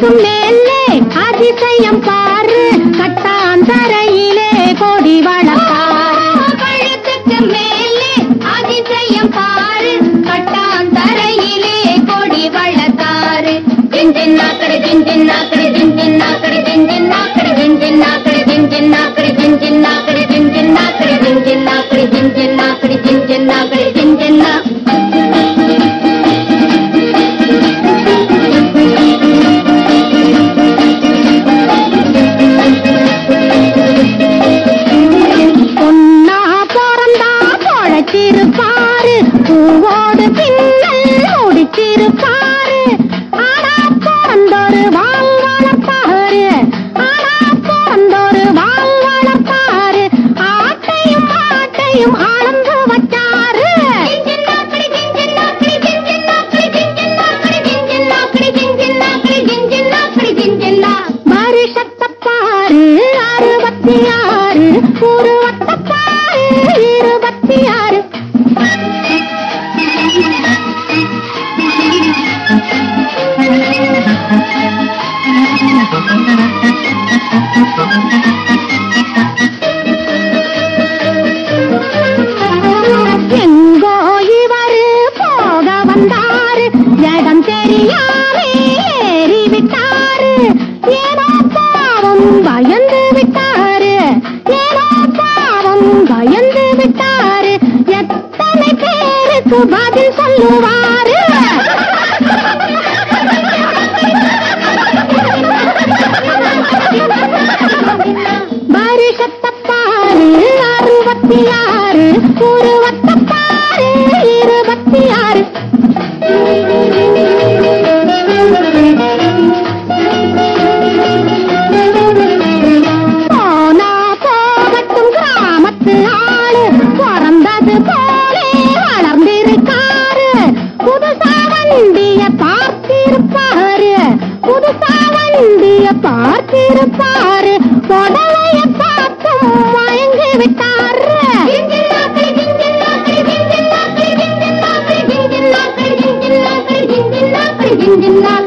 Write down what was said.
கொஞ்சம் மேலே அதிசயம் பாரு கட்டான் தரையிலே கொடி வளர்த்தார். மேலே அதிசயம் பாரு கட்டான் தரையிலே கொடி வளர்த்தாரு. தின் நாக்கடி தின் நாக்கடி தின் நாக்கடி தின் நாக்கடி தின் நாக்கடி தின் நாக்கடி தின் நாக்கடி தின் நாக்கடி தின் நாக்கடி தின் நாக்கடி தின் பூவோடு பின்னல் முடிச்சிருப்பாரு ஆனா பிறந்தொரு வால் வளர்ப்பாரு ஆனா பிறந்தொரு வால் வளர்ப்பாரு ஆட்டையும் ஆட்டையும் அளந்து வச்சாரு. வருஷத்தை பாரு அறுபத்தி ஆறு உருவத்தை பதில் சொல்லுவாரு. வருஷத்தை பாரு அறுபத்தி ஆறு ஒரு கிண்டிய பார்த்திருப்பாரு புடவைய பார்த்தும் வழங்கி விட்டாரு. கிஞ்சில்லா